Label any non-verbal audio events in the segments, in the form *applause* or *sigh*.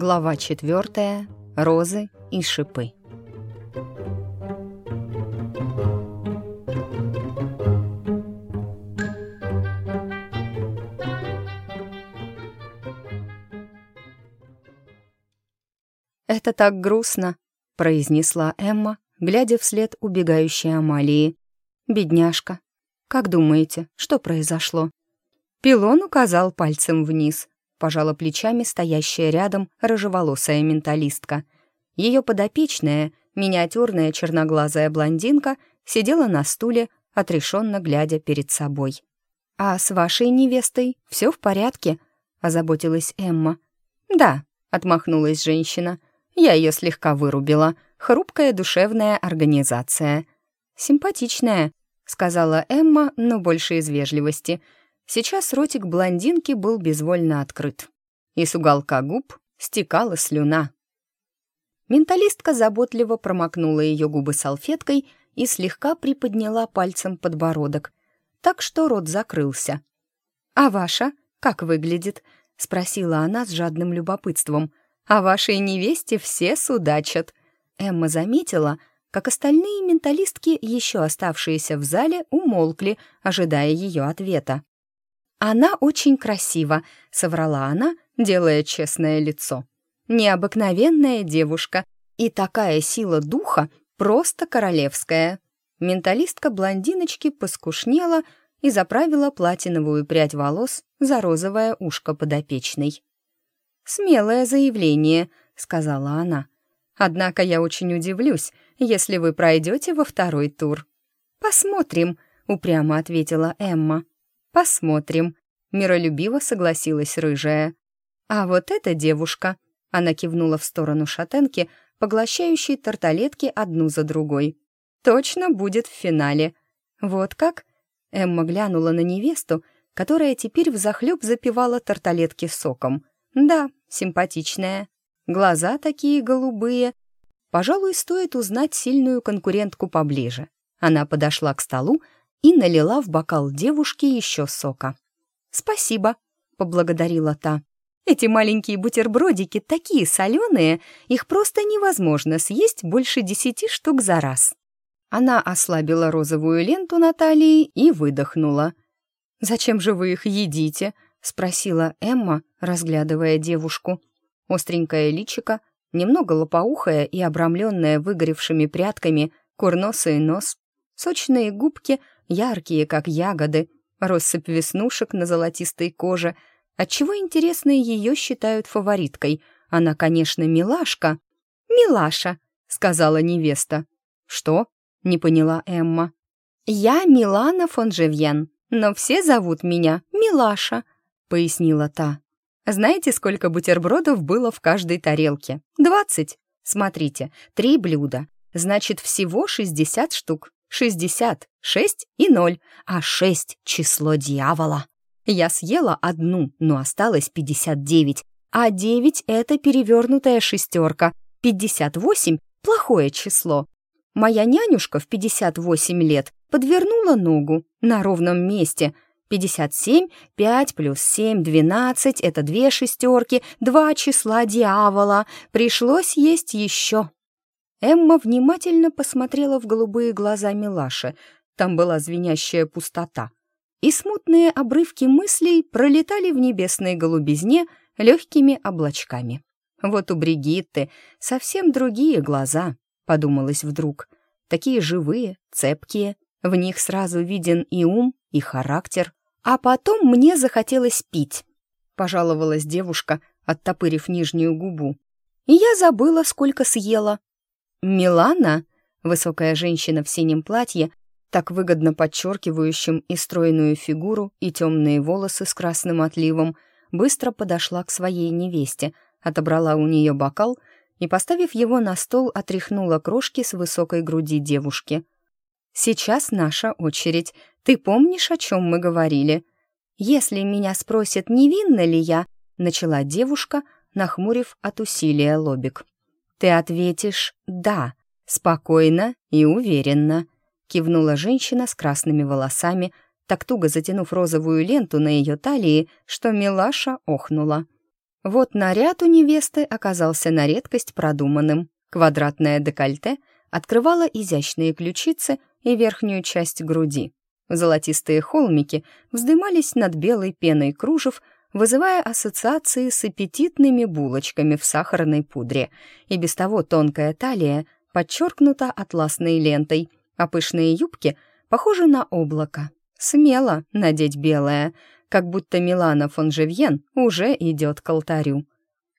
Глава четвертая. Розы и шипы. «Это так грустно», — произнесла Эмма, глядя вслед убегающей Амалии. «Бедняжка. Как думаете, что произошло?» Пилон указал пальцем вниз, пожала плечами стоящая рядом рыжеволосая менталистка. Ее подопечная, миниатюрная черноглазая блондинка, сидела на стуле, отрешенно глядя перед собой. «А с вашей невестой все в порядке?» — озаботилась Эмма. «Да», — отмахнулась женщина, — «я ее слегка вырубила. Хрупкая душевная организация». «Симпатичная», — сказала Эмма, но больше из вежливости — Сейчас ротик блондинки был безвольно открыт, и с уголка губ стекала слюна. Менталистка заботливо промокнула ее губы салфеткой и слегка приподняла пальцем подбородок, так что рот закрылся. «А ваша как выглядит?» — спросила она с жадным любопытством. «О вашей невесте все судачат». Эмма заметила, как остальные менталистки, еще оставшиеся в зале, умолкли, ожидая ее ответа. «Она очень красива», — соврала она, делая честное лицо. «Необыкновенная девушка, и такая сила духа просто королевская». Менталистка блондиночки поскушнела и заправила платиновую прядь волос за розовое ушко подопечной. «Смелое заявление», — сказала она. «Однако я очень удивлюсь, если вы пройдете во второй тур». «Посмотрим», — упрямо ответила Эмма. «Посмотрим», — миролюбиво согласилась рыжая. «А вот эта девушка», — она кивнула в сторону шатенки, поглощающей тарталетки одну за другой. «Точно будет в финале». «Вот как?» Эмма глянула на невесту, которая теперь взахлеб запивала тарталетки соком. «Да, симпатичная. Глаза такие голубые. Пожалуй, стоит узнать сильную конкурентку поближе». Она подошла к столу, и налила в бокал девушки еще сока. «Спасибо», — поблагодарила та. «Эти маленькие бутербродики такие соленые, их просто невозможно съесть больше десяти штук за раз». Она ослабила розовую ленту на талии и выдохнула. «Зачем же вы их едите?» — спросила Эмма, разглядывая девушку. Остренькое личико, немного лопоухое и обрамленное выгоревшими прядками, курносый нос, сочные губки — яркие, как ягоды, россыпь веснушек на золотистой коже. Отчего, интересно, ее считают фавориткой? Она, конечно, милашка. «Милаша», — сказала невеста. «Что?» — не поняла Эмма. «Я Милана фон Живьен, но все зовут меня Милаша», — пояснила та. «Знаете, сколько бутербродов было в каждой тарелке? Двадцать. Смотрите, три блюда. Значит, всего шестьдесят штук. Шестьдесят, шесть и ноль, а шесть — число дьявола. Я съела одну, но осталось пятьдесят девять, а девять — это перевернутая шестерка, пятьдесят восемь — плохое число. Моя нянюшка в пятьдесят восемь лет подвернула ногу на ровном месте. Пятьдесят семь, пять плюс семь, двенадцать — это две шестерки, два числа дьявола. Пришлось есть еще. Эмма внимательно посмотрела в голубые глаза Милаши. Там была звенящая пустота. И смутные обрывки мыслей пролетали в небесной голубизне легкими облачками. «Вот у Бригитты совсем другие глаза», — подумалось вдруг. «Такие живые, цепкие, в них сразу виден и ум, и характер. А потом мне захотелось пить», — пожаловалась девушка, оттопырив нижнюю губу. «И я забыла, сколько съела, Милана, высокая женщина в синем платье, так выгодно подчеркивающим и стройную фигуру, и темные волосы с красным отливом, быстро подошла к своей невесте, отобрала у нее бокал и, поставив его на стол, отряхнула крошки с высокой груди девушки. «Сейчас наша очередь. Ты помнишь, о чем мы говорили?» «Если меня спросят, невинна ли я», — начала девушка, нахмурив от усилия лобик. «Ты ответишь «да», спокойно и уверенно», кивнула женщина с красными волосами, так туго затянув розовую ленту на ее талии, что милаша охнула. Вот наряд у невесты оказался на редкость продуманным. Квадратное декольте открывало изящные ключицы и верхнюю часть груди. Золотистые холмики вздымались над белой пеной кружев, вызывая ассоциации с аппетитными булочками в сахарной пудре, и без того тонкая талия подчеркнута атласной лентой, а пышные юбки похожи на облако. Смело надеть белое, как будто Милана фон Живьен уже идет к алтарю.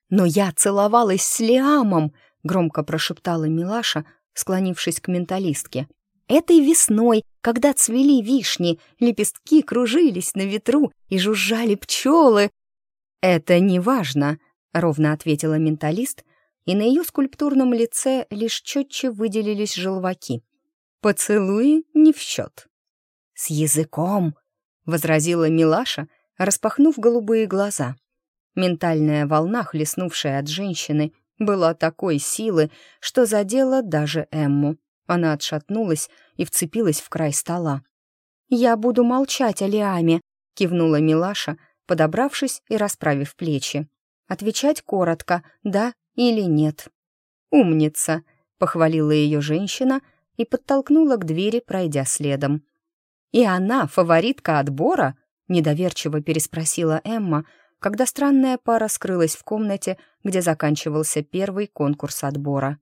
«Но я целовалась с Лиамом!» — громко прошептала Милаша, склонившись к менталистке. «Этой весной, когда цвели вишни, лепестки кружились на ветру и жужжали пчелы». «Это не важно», — ровно ответила менталист, и на ее скульптурном лице лишь четче выделились желваки. «Поцелуи не в счет». «С языком», — возразила Милаша, распахнув голубые глаза. Ментальная волна, хлестнувшая от женщины, была такой силы, что задела даже Эмму. Она отшатнулась и вцепилась в край стола. «Я буду молчать о Лиаме», — кивнула Милаша, подобравшись и расправив плечи. «Отвечать коротко, да или нет». «Умница», — похвалила ее женщина и подтолкнула к двери, пройдя следом. «И она фаворитка отбора?» — недоверчиво переспросила Эмма, когда странная пара скрылась в комнате, где заканчивался первый конкурс отбора.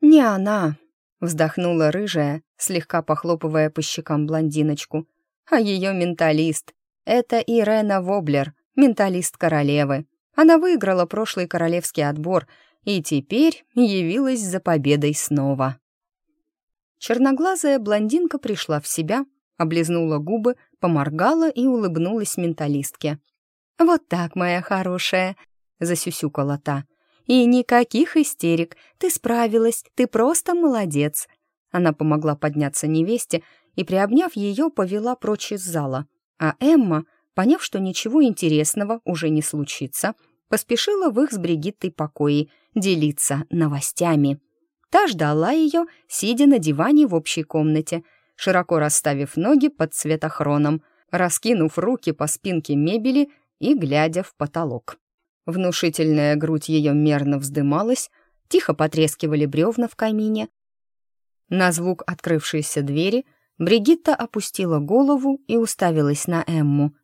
«Не она», — вздохнула рыжая, слегка похлопывая по щекам блондиночку, «а ее менталист. Это Ирена Воблер, менталист королевы. Она выиграла прошлый королевский отбор и теперь явилась за победой снова». Черноглазая блондинка пришла в себя — облизнула губы, поморгала и улыбнулась менталистке. «Вот так, моя хорошая», — засюсюкала та. «И никаких истерик. Ты справилась, ты просто молодец». Она помогла подняться невесте и, приобняв ее, повела прочь из зала. А Эмма, поняв, что ничего интересного уже не случится, поспешила в их с Бригиттой покои делиться новостями. Та ждала ее, сидя на диване в общей комнате — широко расставив ноги под цветохроном, раскинув руки по спинке мебели и глядя в потолок. Внушительная грудь ее мерно вздымалась, тихо потрескивали бревна в камине. На звук открывшейся двери Бригитта опустила голову и уставилась на Эмму.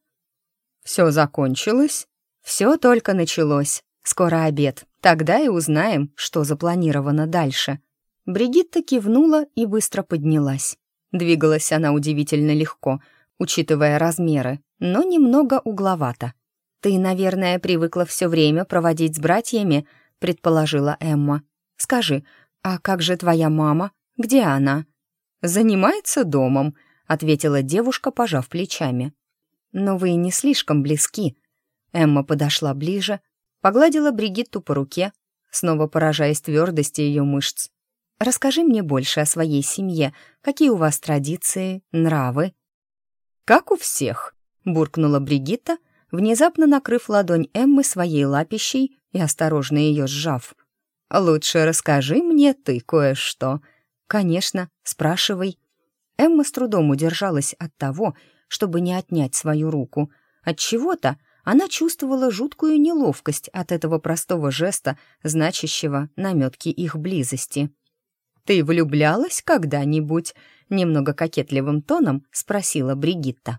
«Все закончилось?» «Все только началось. Скоро обед. Тогда и узнаем, что запланировано дальше». Бригитта кивнула и быстро поднялась. Двигалась она удивительно легко, учитывая размеры, но немного угловато. «Ты, наверное, привыкла все время проводить с братьями», — предположила Эмма. «Скажи, а как же твоя мама? Где она?» «Занимается домом», — ответила девушка, пожав плечами. «Но вы не слишком близки». Эмма подошла ближе, погладила Бригитту по руке, снова поражаясь твердости ее мышц. Расскажи мне больше о своей семье. Какие у вас традиции, нравы?» «Как у всех», — буркнула Бригитта, внезапно накрыв ладонь Эммы своей лапищей и осторожно ее сжав. «Лучше расскажи мне ты кое-что». «Конечно, спрашивай». Эмма с трудом удержалась от того, чтобы не отнять свою руку. От чего-то она чувствовала жуткую неловкость от этого простого жеста, значащего наметки их близости. «Ты влюблялась когда-нибудь?» — немного кокетливым тоном спросила Бригитта.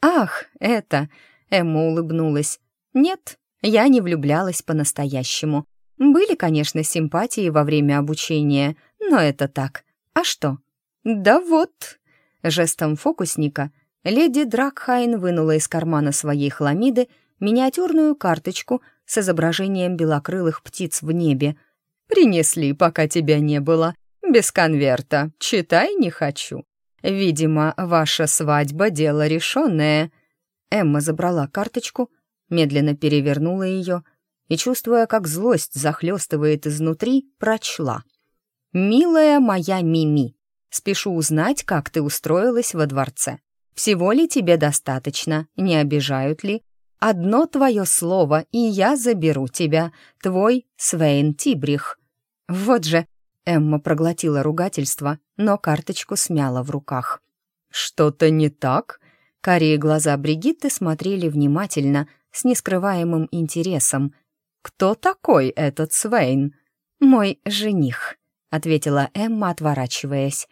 «Ах, это...» — Эмма улыбнулась. «Нет, я не влюблялась по-настоящему. Были, конечно, симпатии во время обучения, но это так. А что?» «Да вот...» Жестом фокусника леди Дракхайн вынула из кармана своей хламиды миниатюрную карточку с изображением белокрылых птиц в небе. «Принесли, пока тебя не было. «Без конверта. Читай не хочу. Видимо, ваша свадьба — дело решенное». Эмма забрала карточку, медленно перевернула ее и, чувствуя, как злость захлестывает изнутри, прочла. «Милая моя Мими, спешу узнать, как ты устроилась во дворце. Всего ли тебе достаточно, не обижают ли? Одно твое слово, и я заберу тебя, твой Свейн Тибрих». Вот же, Эмма проглотила ругательство, но карточку смяла в руках. «Что-то не так?» Карие глаза Бригитты смотрели внимательно, с нескрываемым интересом. кто такой этот Свейн?» «Мой жених», — ответила Эмма, отворачиваясь.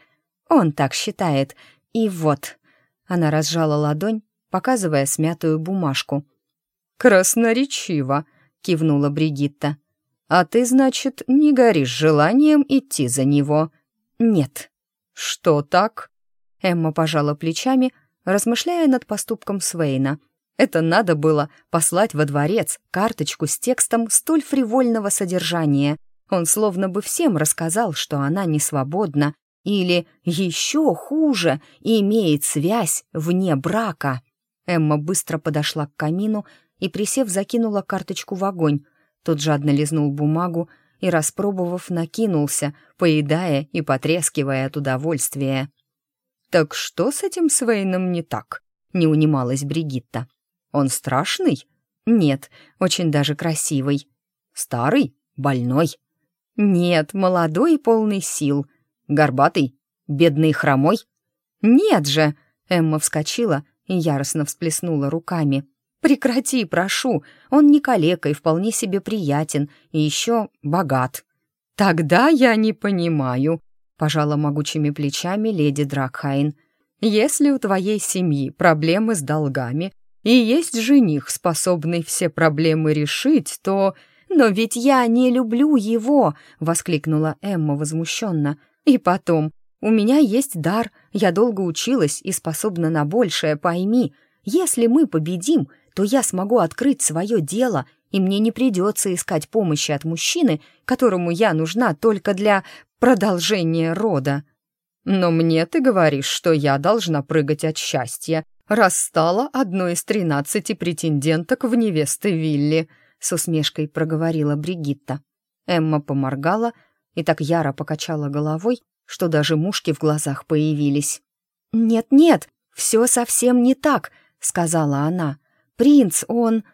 «Он так считает. И вот...» Она разжала ладонь, показывая смятую бумажку. «Красноречиво», — кивнула Бригитта. «А ты, значит, не горишь желанием идти за него?» «Нет». «Что так?» Эмма пожала плечами, размышляя над поступком Свейна. Это надо было послать во дворец карточку с текстом столь фривольного содержания. Он словно бы всем рассказал, что она не свободна, или, еще хуже, имеет связь вне брака. Эмма быстро подошла к камину и, присев, закинула карточку в огонь. Тот жадно лизнул бумагу и, распробовав, накинулся, поедая и потрескивая от удовольствия. «Так что с этим Свейном не так?» — не унималась Бригитта. «Он страшный?» «Нет, очень даже красивый». «Старый? Больной?» «Нет, молодой и полный сил». «Горбатый? Бедный хромой?» «Нет же!» — Эмма вскочила и яростно всплеснула руками. «Прекрати, прошу, он не калека и вполне себе приятен, и еще богат». «Тогда я не понимаю», пожала могучими плечами леди Дракхайн. «Если у твоей семьи проблемы с долгами, и есть жених, способный все проблемы решить, то...» «Но ведь я не люблю его!» — воскликнула Эмма возмущенно. «И потом, у меня есть дар, я долго училась и способна на большее, пойми. Если мы победим, то я смогу открыть свое дело, и мне не придется искать помощи от мужчины, которому я нужна только для продолжения рода. Но мне ты говоришь, что я должна прыгать от счастья, раз стала одной из тринадцати претенденток в невесты Вилли», с усмешкой проговорила Бригитта. Эмма поморгала и так яро покачала головой, что даже мушки в глазах появились. «Нет-нет, все совсем не так», — сказала она. «Принц, он...»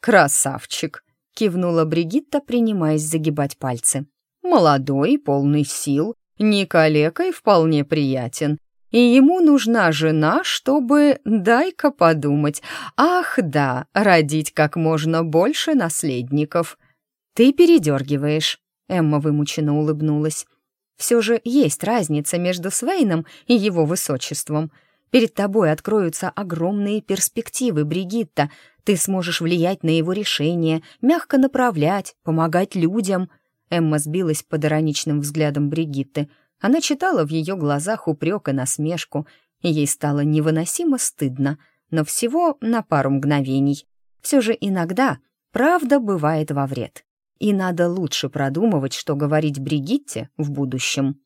«Красавчик!» — кивнула Бригитта, принимаясь загибать пальцы. «Молодой, полный сил, не калека вполне приятен. И ему нужна жена, чтобы, дай-ка подумать, ах да, родить как можно больше наследников». «Ты передергиваешь», — Эмма вымученно улыбнулась. «Все же есть разница между Свейном и его высочеством». Перед тобой откроются огромные перспективы, Бригитта. Ты сможешь влиять на его решения, мягко направлять, помогать людям». Эмма сбилась под ироничным взглядом Бригитты. Она читала в ее глазах упрек и насмешку, и ей стало невыносимо стыдно, но всего на пару мгновений. Все же иногда правда бывает во вред, и надо лучше продумывать, что говорить Бригитте в будущем.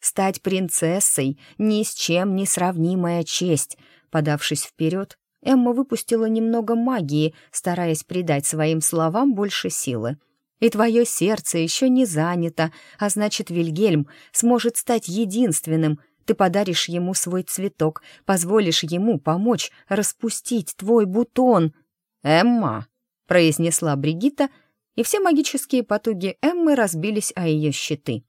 Стать принцессой — ни с чем не сравнимая честь. Подавшись вперед, Эмма выпустила немного магии, стараясь придать своим словам больше силы. И твое сердце еще не занято, а значит, Вильгельм сможет стать единственным. Ты подаришь ему свой цветок, позволишь ему помочь распустить твой бутон. «Эмма», — произнесла Бригитта, и все магические потуги Эммы разбились о ее щиты.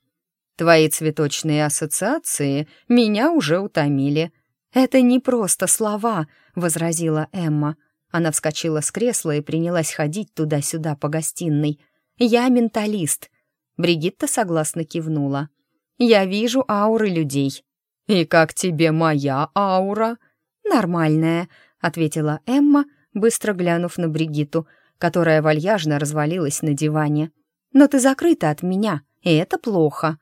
Твои цветочные ассоциации меня уже утомили». «Это не просто слова», — возразила Эмма. Она вскочила с кресла и принялась ходить туда-сюда по гостиной. «Я менталист». Бригитта согласно кивнула. «Я вижу ауры людей». «И как тебе моя аура?» «Нормальная», — ответила Эмма, быстро глянув на Бригитту, которая вальяжно развалилась на диване. «Но ты закрыта от меня, и это плохо».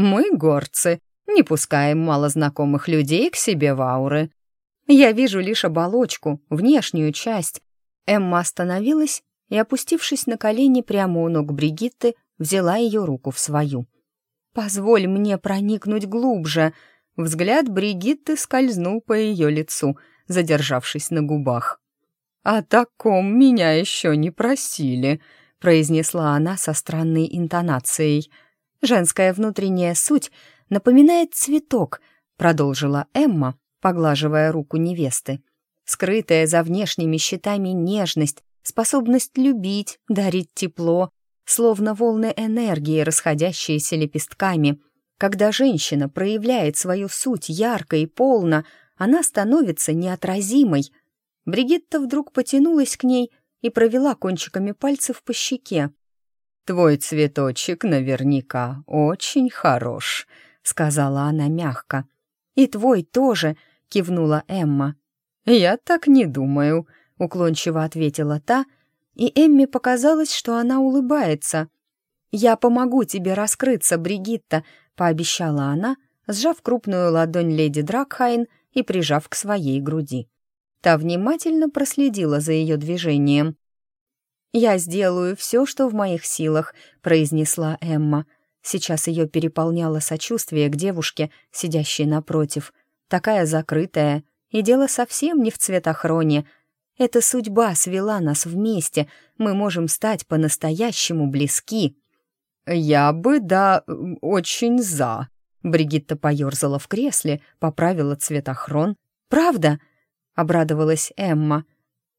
Мы, горцы, не пускаем малознакомых людей к себе в ауры. Я вижу лишь оболочку, внешнюю часть. Эмма остановилась и, опустившись на колени прямо у ног Бригитты, взяла ее руку в свою. «Позволь мне проникнуть глубже». Взгляд Бригитты скользнул по ее лицу, задержавшись на губах. «О таком меня еще не просили», — произнесла она со странной интонацией — Женская внутренняя суть напоминает цветок, продолжила Эмма, поглаживая руку невесты. Скрытая за внешними щитами нежность, способность любить, дарить тепло, словно волны энергии, расходящиеся лепестками. Когда женщина проявляет свою суть ярко и полно, она становится неотразимой. Бригитта вдруг потянулась к ней и провела кончиками пальцев по щеке. твой цветочек наверняка очень хорош», — сказала она мягко. «И твой тоже», — кивнула Эмма. «Я так не думаю», — уклончиво ответила та, и Эмме показалось, что она улыбается. «Я помогу тебе раскрыться, Бригитта», — пообещала она, сжав крупную ладонь леди Дракхайн и прижав к своей груди. Та внимательно проследила за ее движением. «Я сделаю все, что в моих силах», — произнесла Эмма. Сейчас ее переполняло сочувствие к девушке, сидящей напротив. Такая закрытая, и дело совсем не в цветохроне. Эта судьба свела нас вместе, мы можем стать по-настоящему близки. «Я бы, да, очень за», Бригитта поерзала в кресле, поправила цветохрон. «Правда?» — обрадовалась Эмма.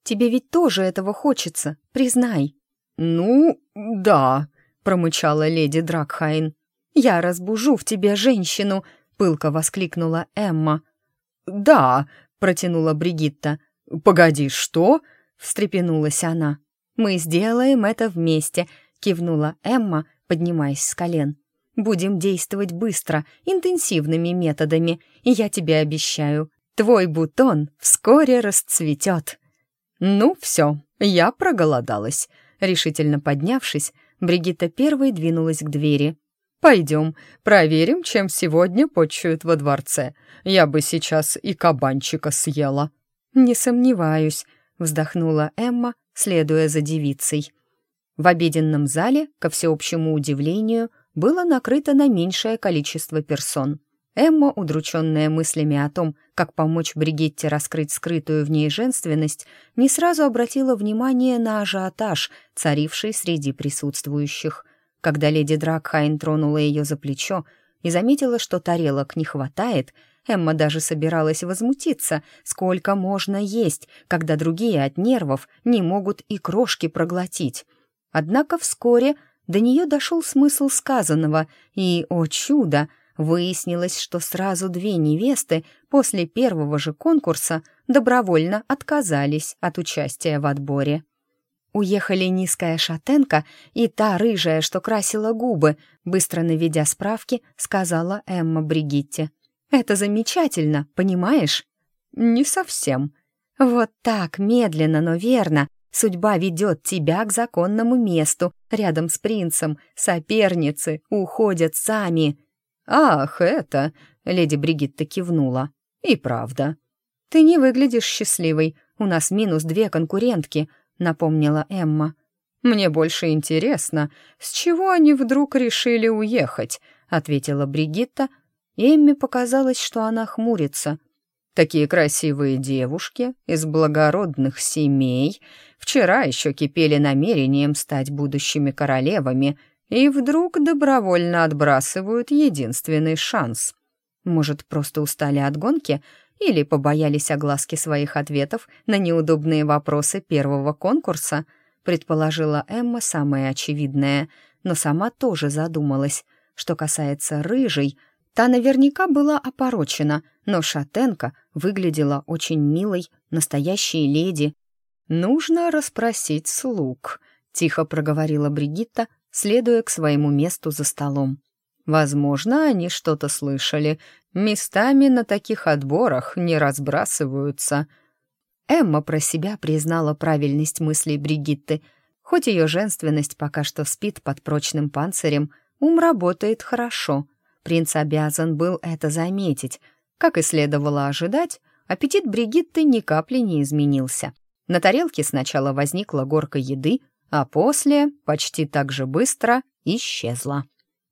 «Тебе ведь тоже этого хочется, признай». «Ну, да», — промычала леди Дракхайн. «Я разбужу в тебе женщину», — пылко воскликнула Эмма. «Да», — протянула Бригитта. «Погоди, что?» — встрепенулась она. «Мы сделаем это вместе», — кивнула Эмма, поднимаясь с колен. Будем действовать быстро, интенсивными методами, и я тебе обещаю, твой бутон вскоре расцветет». «Ну все, я проголодалась», — решительно поднявшись, Бригитта первой двинулась к двери. «Пойдем, проверим, чем сегодня почуют во дворце. Я бы сейчас и кабанчика съела». «Не сомневаюсь», — вздохнула Эмма, следуя за девицей. В обеденном зале, ко всеобщему удивлению, было накрыто на меньшее количество персон. Эмма, удрученная мыслями о том, как помочь Бригитте раскрыть скрытую в ней женственность, не сразу обратила внимание на ажиотаж, царивший среди присутствующих. Когда леди Дракхайн тронула ее за плечо и заметила, что тарелок не хватает, Эмма даже собиралась возмутиться, сколько можно есть, когда другие от нервов не могут и крошки проглотить. Однако вскоре до нее дошел смысл сказанного, и, о чудо, выяснилось, что сразу две невесты после первого же конкурса добровольно отказались от участия в отборе. Уехали низкая шатенка и та рыжая, что красила губы, быстро наведя справки, сказала Эмма Бригитте. «Это замечательно, понимаешь?» «Не совсем». «Вот так, медленно, но верно, Судьба ведет тебя к законному месту, рядом с принцем. Соперницы уходят сами». «Ах, это...» — леди Бригитта кивнула. «И правда». «Ты не выглядишь счастливой. У нас минус две конкурентки», — напомнила Эмма. «Мне больше интересно, с чего они вдруг решили уехать?» — ответила Бригитта. Эмме показалось, что она хмурится. «Такие красивые девушки из благородных семей вчера еще кипели намерением стать будущими королевами и вдруг добровольно отбрасывают единственный шанс. Может, просто устали от гонки или побоялись огласки своих ответов на неудобные вопросы первого конкурса, предположила Эмма самое очевидное, но сама тоже задумалась. Что касается рыжей, та наверняка была опорочена, но шатенка выглядела очень милой, настоящей леди, «Нужно расспросить слуг», — тихо проговорила Бригитта, следуя к своему месту за столом. «Возможно, они что-то слышали. Местами на таких отборах не разбрасываются». Эмма про себя признала правильность мыслей Бригитты. Хоть ее женственность пока что спит под прочным панцирем, ум работает хорошо. Принц обязан был это заметить. Как и следовало ожидать, аппетит Бригитты ни капли не изменился. На тарелке сначала возникла горка еды, а после, почти так же быстро, исчезла.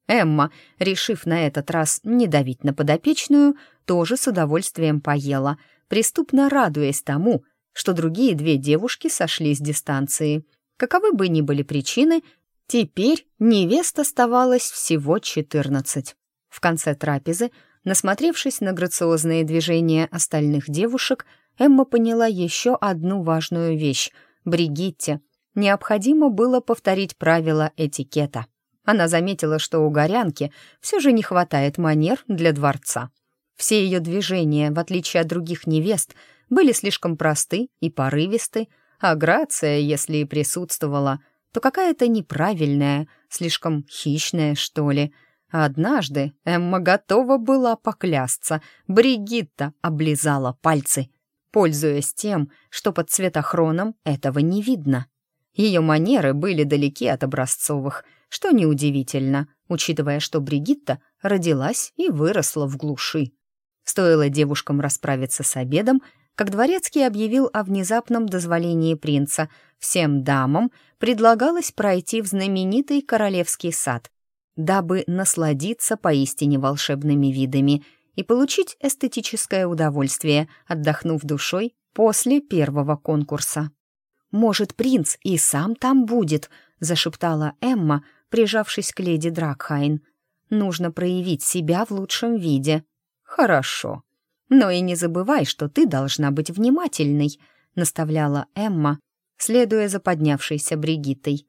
Эмма, решив на этот раз не давить на подопечную, тоже с удовольствием поела, преступно радуясь тому, что другие две девушки сошли с дистанции. Каковы бы ни были причины, теперь невест оставалось всего четырнадцать. В конце трапезы, насмотревшись на грациозные движения остальных девушек, Эмма поняла еще одну важную вещь. Бригитте необходимо было повторить правила этикета. Она заметила, что у горянки все же не хватает манер для дворца. Все ее движения, в отличие от других невест, были слишком просты и порывисты, а грация, если и присутствовала, то какая-то неправильная, слишком хищная, что ли. Однажды Эмма готова была поклясться. Бригитта облизала пальцы, пользуясь тем, что под цветохроном этого не видно. Ее манеры были далеки от образцовых, что неудивительно, учитывая, что Бригитта родилась и выросла в глуши. Стоило девушкам расправиться с обедом, как дворецкий объявил о внезапном дозволении принца. Всем дамам предлагалось пройти в знаменитый королевский сад, дабы насладиться поистине волшебными видами и получить эстетическое удовольствие, отдохнув душой после первого конкурса. «Может, принц и сам там будет», — зашептала Эмма, прижавшись к леди Дракхайн. «Нужно проявить себя в лучшем виде». «Хорошо. Но и не забывай, что ты должна быть внимательной», — наставляла Эмма, следуя за поднявшейся Бригиттой.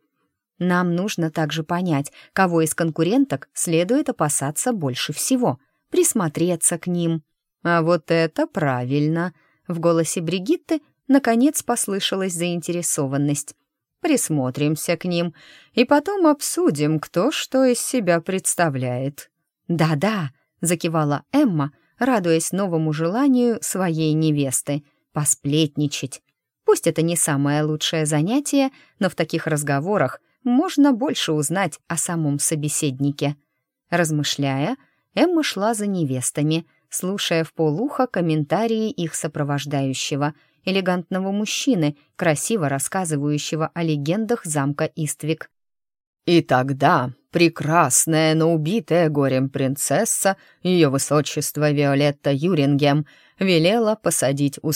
«Нам нужно также понять, кого из конкуренток следует опасаться больше всего, присмотреться к ним». «А вот это правильно!» — в голосе Бригитты наконец послышалась заинтересованность. «Присмотримся к ним и потом обсудим, кто что из себя представляет». «Да-да», — закивала Эмма, радуясь новому желанию своей невесты — посплетничать. Пусть это не самое лучшее занятие, но в таких разговорах можно больше узнать о самом собеседнике. Размышляя, Эмма шла за невестами, слушая в полухо комментарии их сопровождающего, элегантного мужчины, красиво рассказывающего о легендах замка Иствик. И тогда прекрасная, но убитая горем принцесса, ее высочество Виолетта Юрингем, велела посадить у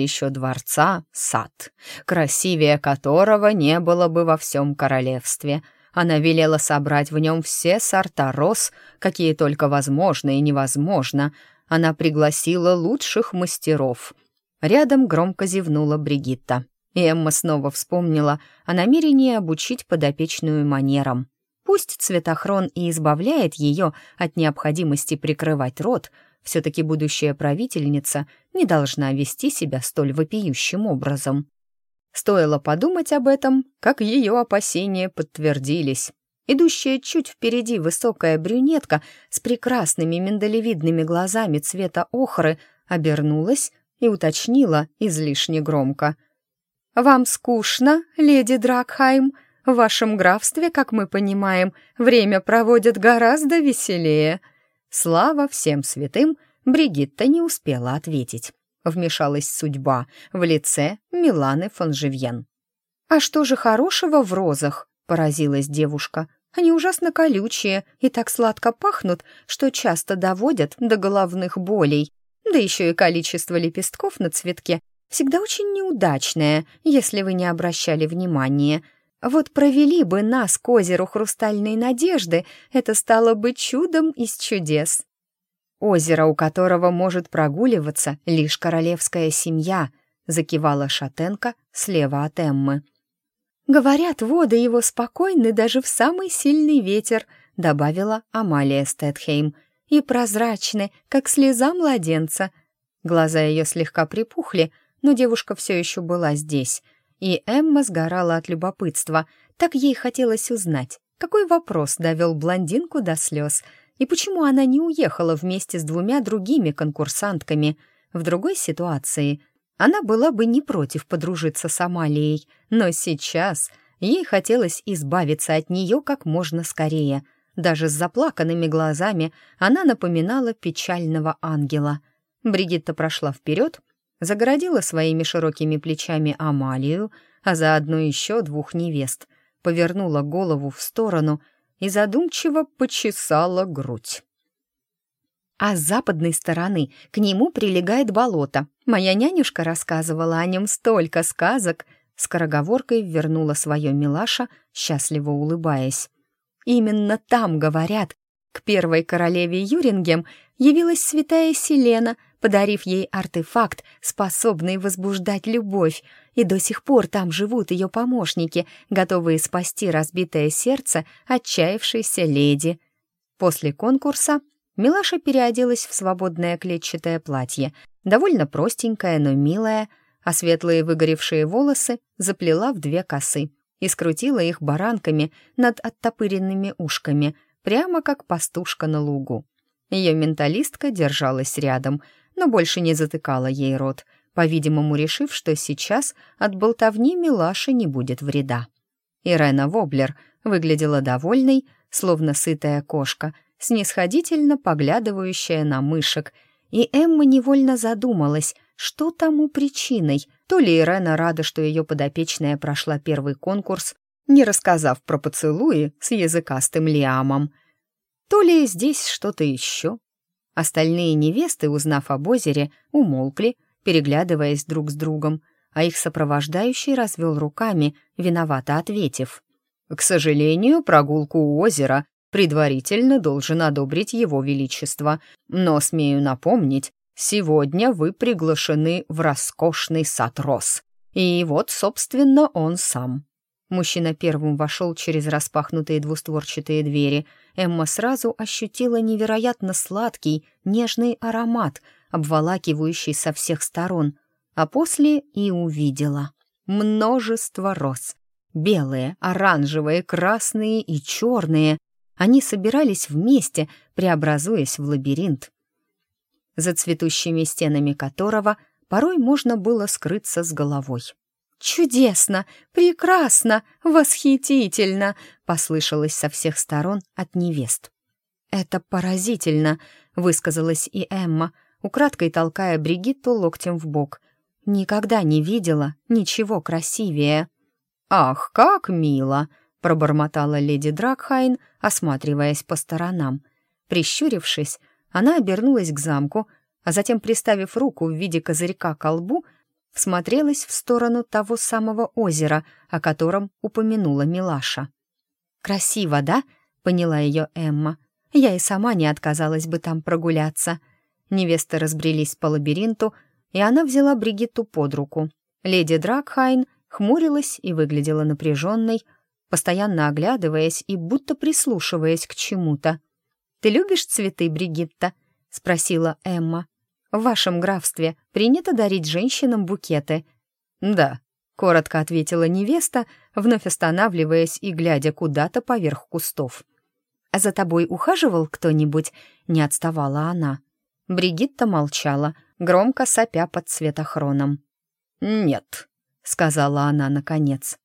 еще дворца сад, красивее которого не было бы во всем королевстве. Она велела собрать в нем все сорта роз, какие только возможно и невозможно. Она пригласила лучших мастеров. Рядом громко зевнула Бригитта. И Эмма снова вспомнила о намерении обучить подопечную манерам. Пусть цветохрон и избавляет ее от необходимости прикрывать рот, все-таки будущая правительница не должна вести себя столь вопиющим образом. Стоило подумать об этом, как ее опасения подтвердились. Идущая чуть впереди высокая брюнетка с прекрасными миндалевидными глазами цвета охры обернулась и уточнила излишне громко — «Вам скучно, леди Дракхайм? В вашем графстве, как мы понимаем, время проводят гораздо веселее». Слава всем святым, Бригитта не успела ответить. Вмешалась судьба в лице Миланы фон Живьен. «А что же хорошего в розах?» — поразилась девушка. «Они ужасно колючие и так сладко пахнут, что часто доводят до головных болей. Да еще и количество лепестков на цветке всегда очень неудачная, если вы не обращали внимания. Вот провели бы нас к озеру Хрустальной Надежды, это стало бы чудом из чудес. Озеро, у которого может прогуливаться лишь королевская семья, закивала Шатенко слева от Эммы. «Говорят, воды его спокойны даже в самый сильный ветер», добавила Амалия Стэтхейм, «и прозрачны, как слеза младенца». Глаза ее слегка припухли, но девушка все еще была здесь, и Эмма сгорала от любопытства. Так ей хотелось узнать, какой вопрос довел блондинку до слез, и почему она не уехала вместе с двумя другими конкурсантками. В другой ситуации она была бы не против подружиться с Амалией, но сейчас ей хотелось избавиться от нее как можно скорее. Даже с заплаканными глазами она напоминала печального ангела. Бригитта прошла вперед, загородила своими широкими плечами Амалию, а заодно еще двух невест, повернула голову в сторону и задумчиво почесала грудь. А с западной стороны к нему прилегает болото. Моя нянюшка рассказывала о нем столько сказок. Скороговоркой вернула свое милаша, счастливо улыбаясь. Именно там, говорят, к первой королеве Юрингем явилась святая Селена — подарив ей артефакт, способный возбуждать любовь, и до сих пор там живут ее помощники, готовые спасти разбитое сердце отчаявшейся леди. После конкурса Милаша переоделась в свободное клетчатое платье, довольно простенькое, но милое, а светлые выгоревшие волосы заплела в две косы и скрутила их баранками над оттопыренными ушками, прямо как пастушка на лугу. Ее менталистка держалась рядом, но больше не затыкала ей рот, по-видимому, решив, что сейчас от болтовни милаши не будет вреда. Ирена Воблер выглядела довольной, словно сытая кошка, снисходительно поглядывающая на мышек, и Эмма невольно задумалась, что тому причиной. То ли Ирена рада, что ее подопечная прошла первый конкурс, не рассказав про поцелуи с языкастым Лиамом, то ли здесь что-то еще. Остальные невесты, узнав об озере, умолкли, переглядываясь друг с другом, а их сопровождающий развел руками, виновато ответив. «К сожалению, прогулку у озера предварительно должен одобрить его величество, но, смею напомнить, сегодня вы приглашены в роскошный сад роз. И вот, собственно, он сам». Мужчина первым вошел через распахнутые двустворчатые двери. Эмма сразу ощутила невероятно сладкий, нежный аромат, обволакивающий со всех сторон, а после и увидела множество роз. Белые, оранжевые, красные и черные. Они собирались вместе, преобразуясь в лабиринт, за цветущими стенами которого порой можно было скрыться с головой. «Чудесно! Прекрасно! Восхитительно!» — послышалось со всех сторон от невест. «Это поразительно!» — высказалась и Эмма, украдкой толкая Бригитту локтем в бок. «Никогда не видела ничего красивее». «Ах, как мило!» — пробормотала леди Дракхайн, осматриваясь по сторонам. Прищурившись, она обернулась к замку, а затем, приставив руку в виде козырька к колбу, всмотрелась в сторону того самого озера, о котором упомянула Милаша. «Красиво, да?» — поняла ее Эмма. «Я и сама не отказалась бы там прогуляться». Невесты разбрелись по лабиринту, и она взяла Бригитту под руку. Леди Дракхайн хмурилась и выглядела напряженной, постоянно оглядываясь и будто прислушиваясь к чему-то. «Ты любишь цветы, Бригитта?» — спросила Эмма. В вашем графстве принято дарить женщинам букеты». «Да», — коротко ответила невеста, вновь останавливаясь и глядя куда-то поверх кустов. «А за тобой ухаживал кто-нибудь?» — не отставала она. Бригитта молчала, громко сопя под светохроном. «Нет», — сказала она наконец.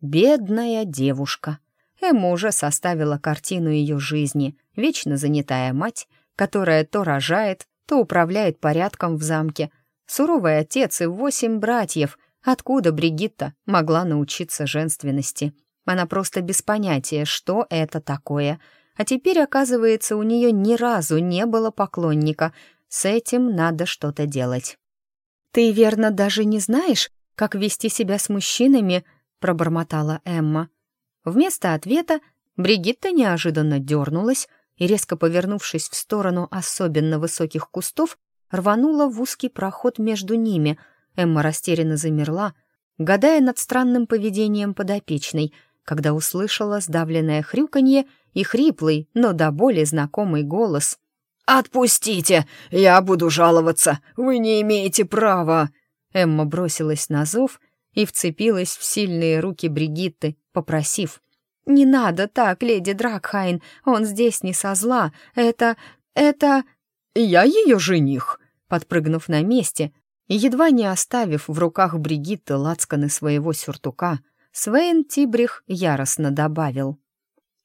«Бедная девушка». Эмма уже составила картину ее жизни, вечно занятая мать, которая то рожает, то управляет порядком в замке. Суровый отец и восемь братьев. Откуда Бригитта могла научиться женственности? Она просто без понятия, что это такое. А теперь, оказывается, у нее ни разу не было поклонника. С этим надо что-то делать. «Ты, верно, даже не знаешь, как вести себя с мужчинами?» — пробормотала Эмма. Вместо ответа Бригитта неожиданно дернулась, и, резко повернувшись в сторону особенно высоких кустов, рванула в узкий проход между ними. Эмма растерянно замерла, гадая над странным поведением подопечной, когда услышала сдавленное хрюканье и хриплый, но до боли знакомый голос. «Отпустите! Я буду жаловаться! Вы не имеете права!» Эмма бросилась на зов и вцепилась в сильные руки Бригитты, попросив «Не надо так, леди Дракхайн, он здесь не со зла. Это... это...» «Я ее жених», подпрыгнув на месте и едва не оставив в руках Бригитты лацканы своего сюртука, Свейн Тибрих яростно добавил.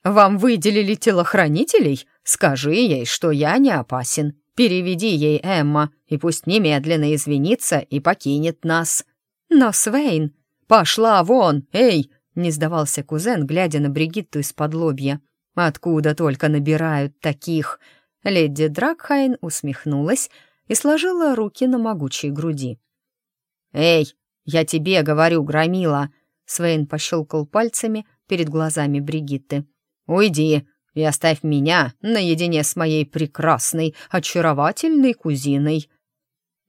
«Вам выделили телохранителей? Скажи ей, что я не опасен. Переведи ей Эмма, и пусть немедленно извинится и покинет нас». «Но, Свейн...» «Пошла вон! Эй, не сдавался кузен, глядя на Бригитту из-под лобья. «Откуда только набирают таких?» Леди Дракхайн усмехнулась и сложила руки на могучей груди. «Эй, я тебе говорю, громила!» Свейн пощелкал пальцами перед глазами Бригитты. «Уйди и оставь меня наедине с моей прекрасной, очаровательной кузиной».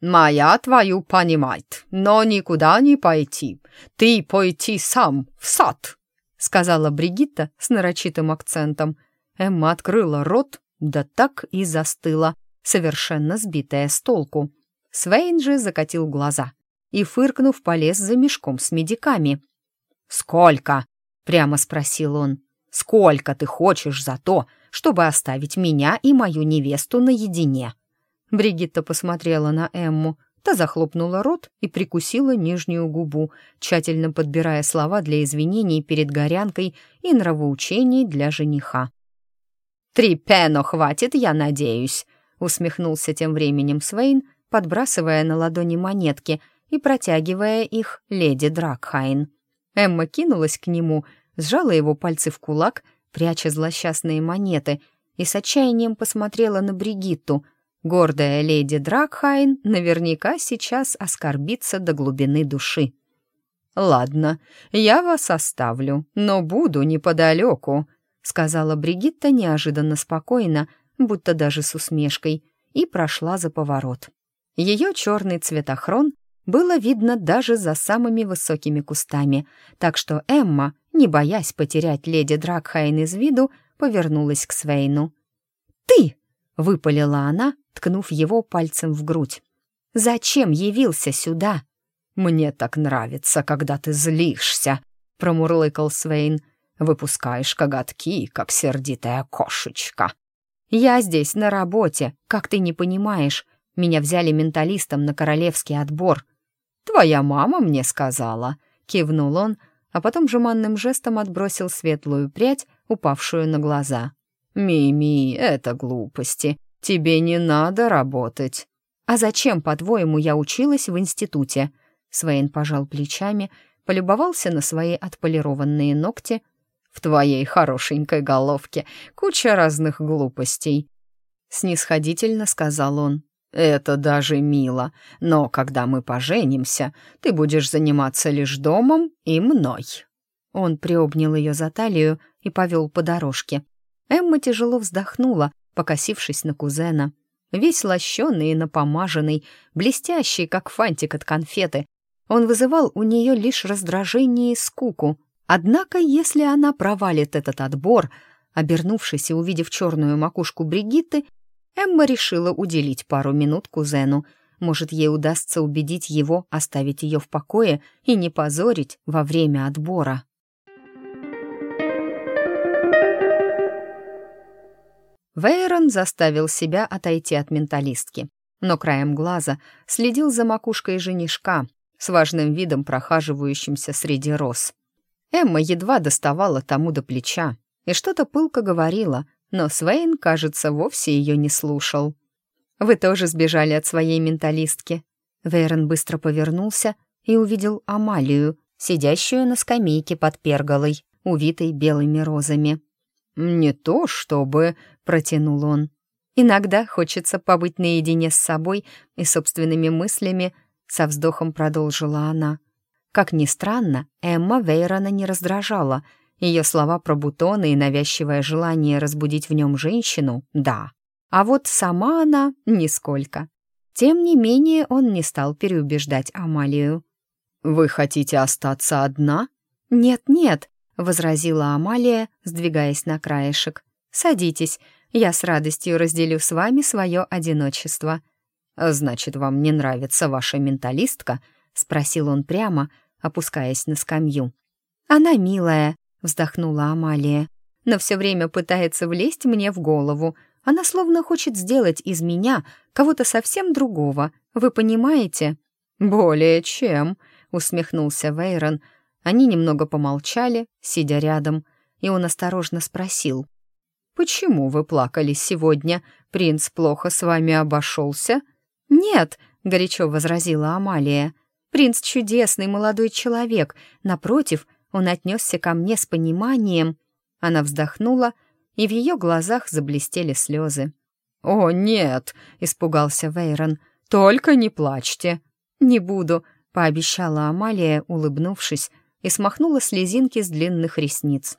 «Моя твою понимает, но никуда не пойти. Ты пойти сам в сад», — сказала Бригитта с нарочитым акцентом. Эмма открыла рот, да так и застыла, совершенно сбитая с толку. Свейн же закатил глаза и, фыркнув, полез за мешком с медиками. «Сколько?» прямо спросил он. «Сколько ты хочешь за то, чтобы оставить меня и мою невесту наедине?» Бригитта посмотрела на Эмму, Та захлопнула рот и прикусила нижнюю губу, тщательно подбирая слова для извинений перед горянкой и нравоучений для жениха. «Три пено хватит, я надеюсь», — усмехнулся тем временем Свейн, подбрасывая на ладони монетки и протягивая их леди Дракхайн. Эмма кинулась к нему, сжала его пальцы в кулак, пряча злосчастные монеты, и с отчаянием посмотрела на Бригитту — Гордая леди Дракхайн наверняка сейчас оскорбится до глубины души. «Ладно, я вас оставлю, но буду неподалеку», сказала Бригитта неожиданно спокойно, будто даже с усмешкой, и прошла за поворот. Ее черный цветохрон было видно даже за самыми высокими кустами, так что Эмма, не боясь потерять леди Дракхайн из виду, повернулась к Свейну. «Ты!» — выпалила она, ткнув его пальцем в грудь. «Зачем явился сюда?» «Мне так нравится, когда ты злишься», — промурлыкал Свейн. «Выпускаешь коготки, как сердитая кошечка». «Я здесь на работе, как ты не понимаешь. Меня взяли менталистом на королевский отбор». «Твоя мама мне сказала», — кивнул он, а потом жеманным жестом отбросил светлую прядь, упавшую на глаза. «Ми-ми, это глупости. «Тебе не надо работать». «А зачем, по-твоему, я училась в институте?» Свейн пожал плечами, полюбовался на свои отполированные ногти. «В твоей хорошенькой головке куча разных глупостей», — снисходительно сказал он. «Это даже мило, но когда мы поженимся, ты будешь заниматься лишь домом и мной». Он приобнял ее за талию и повел по дорожке. Эмма тяжело вздохнула, покосившись на кузена. Весь лощеный и напомаженный, блестящий, как фантик от конфеты, он вызывал у нее лишь раздражение и скуку. Однако, если она провалит этот отбор, обернувшись и увидев черную макушку Бригитты, Эмма решила уделить пару минут кузену. Может, ей удастся убедить его оставить ее в покое и не позорить во время отбора. Вейрон заставил себя отойти от менталистки, но краем глаза следил за макушкой женишка, с важным видом прохаживающимся среди роз. Эмма едва доставала тому до плеча и что-то пылко говорила, но Свейн, кажется, вовсе ее не слушал. «Вы тоже сбежали от своей менталистки?» Вейрон быстро повернулся и увидел Амалию, сидящую на скамейке под перголой, увитой белыми розами. «Не то чтобы...» — протянул он. «Иногда хочется побыть наедине с собой и собственными мыслями», — со вздохом продолжила она. Как ни странно, Эмма Вейрона не раздражала. Ее слова про бутоны и навязчивое желание разбудить в нем женщину — да. А вот сама она — нисколько. Тем не менее он не стал переубеждать Амалию. «Вы хотите остаться одна?» «Нет-нет», возразила Амалия, сдвигаясь на краешек. «Садитесь, я с радостью разделю с вами свое одиночество». «Значит, вам не нравится ваша менталистка?» — спросил он прямо, опускаясь на скамью. «Она милая», — вздохнула Амалия, «но все время пытается влезть мне в голову. Она словно хочет сделать из меня кого-то совсем другого. Вы понимаете?» «Более чем», — усмехнулся Вейрон, — они немного помолчали, сидя рядом, и он осторожно спросил. «Почему вы плакали сегодня? Принц плохо с вами обошелся?» «Нет», — горячо возразила Амалия. «Принц чудесный молодой человек. Напротив, он отнесся ко мне с пониманием». Она вздохнула, и в ее глазах заблестели слезы. «О, нет!» — испугался Вейрон. «Только не плачьте!» «Не буду», — пообещала Амалия, улыбнувшись, и смахнула слезинки с длинных ресниц.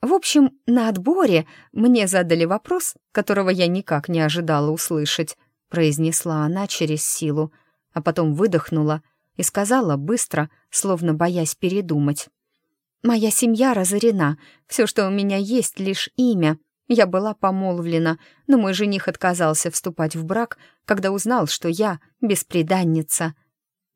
В общем, на отборе мне задали вопрос, которого я никак не ожидала услышать, произнесла она через силу, а потом выдохнула и сказала быстро, словно боясь передумать. «Моя семья разорена, все, что у меня есть, лишь имя. Я была помолвлена, но мой жених отказался вступать в брак, когда узнал, что я бесприданница».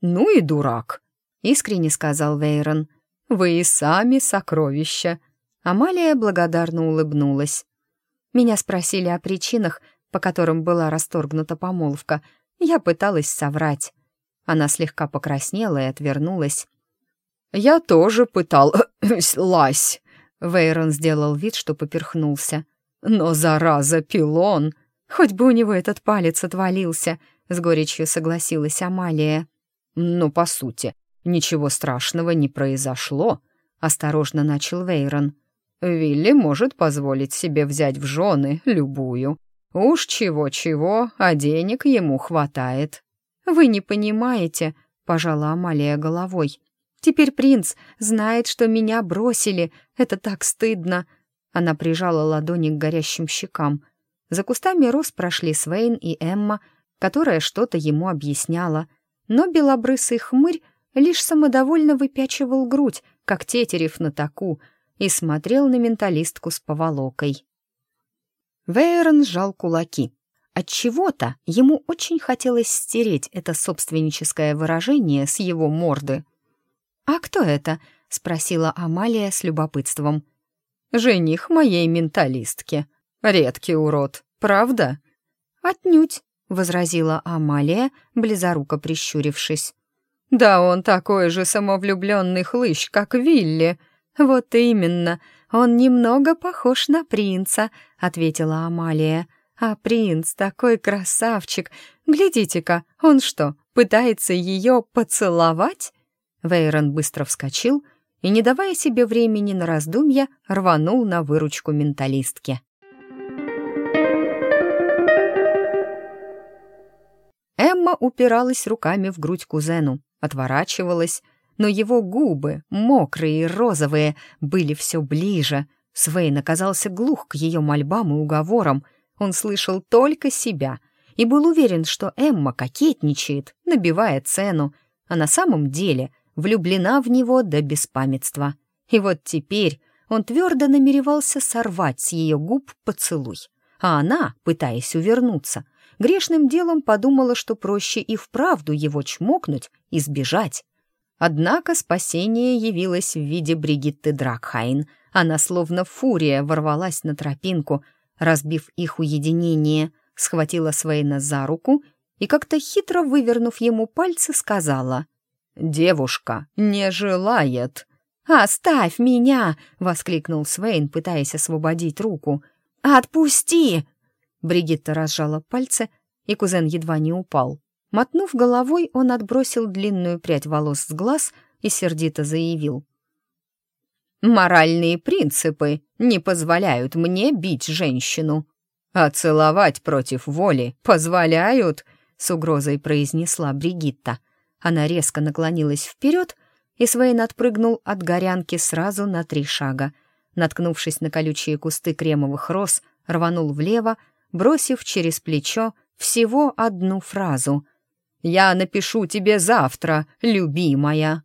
«Ну и дурак», — искренне сказал Вейрон. Вы и сами сокровища!» Амалия благодарно улыбнулась. Меня спросили о причинах, по которым была расторгнута помолвка. Я пыталась соврать. Она слегка покраснела и отвернулась. «Я тоже пытал... *clears throat* лась!» Вейрон сделал вид, что поперхнулся. «Но, зараза, пилон! Хоть бы у него этот палец отвалился!» С горечью согласилась Амалия. «Ну, по сути, ничего страшного не произошло», — осторожно начал Вейрон. «Вилли может позволить себе взять в жены любую. Уж чего-чего, а денег ему хватает». «Вы не понимаете», — пожала Амалия головой. «Теперь принц знает, что меня бросили. Это так стыдно». Она прижала ладони к горящим щекам. За кустами роз прошли Свейн и Эмма, которая что-то ему объясняла. Но белобрысый хмырь лишь самодовольно выпячивал грудь, как тетерев на таку, и смотрел на менталистку с поволокой. Вейрон сжал кулаки. От чего-то ему очень хотелось стереть это собственническое выражение с его морды. «А кто это?» — спросила Амалия с любопытством. «Жених моей менталистки. Редкий урод, правда?» «Отнюдь», — возразила Амалия, близоруко прищурившись. «Да он такой же самовлюбленный хлыщ, как Вилли. Вот именно, он немного похож на принца», — ответила Амалия. А принц такой красавчик. Глядите-ка, он что, пытается ее поцеловать? Вейрон быстро вскочил и, не давая себе времени на раздумья, рванул на выручку менталистки. Эмма упиралась руками в грудь кузену, отворачивалась, но его губы, мокрые и розовые, были все ближе. Свейн оказался глух к ее мольбам и уговорам, он слышал только себя и был уверен, что Эмма кокетничает, набивая цену, а на самом деле влюблена в него до беспамятства. И вот теперь он твердо намеревался сорвать с ее губ поцелуй. А она, пытаясь увернуться, грешным делом подумала, что проще и вправду его чмокнуть и сбежать. Однако спасение явилось в виде Бригитты Дракхайн. Она словно фурия ворвалась на тропинку, разбив их уединение, схватила Свейна за руку и, как-то хитро вывернув ему пальцы, сказала «Девушка не желает». «Оставь меня!» — воскликнул Свейн, пытаясь освободить руку. «Отпусти!» Бригитта разжала пальцы, и кузен едва не упал. Мотнув головой, он отбросил длинную прядь волос с глаз и сердито заявил. Моральные принципы не позволяют мне бить женщину. А целовать против воли позволяют, с угрозой произнесла Бригитта. Она резко наклонилась вперед, и Свейн отпрыгнул от горянки сразу на три шага. Наткнувшись на колючие кусты кремовых роз, рванул влево, бросив через плечо всего одну фразу. «Я напишу тебе завтра, любимая».